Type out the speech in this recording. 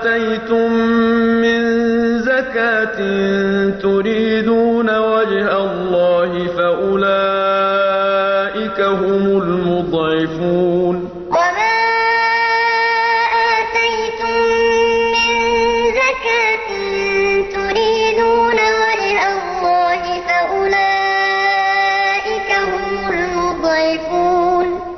آتَيْتُم مِّن زَكَاةٍ تُرِيدُونَ وَجْهَ اللَّهِ فَأُولَٰئِكَ هُمُ الْمُضْعِفُونَ.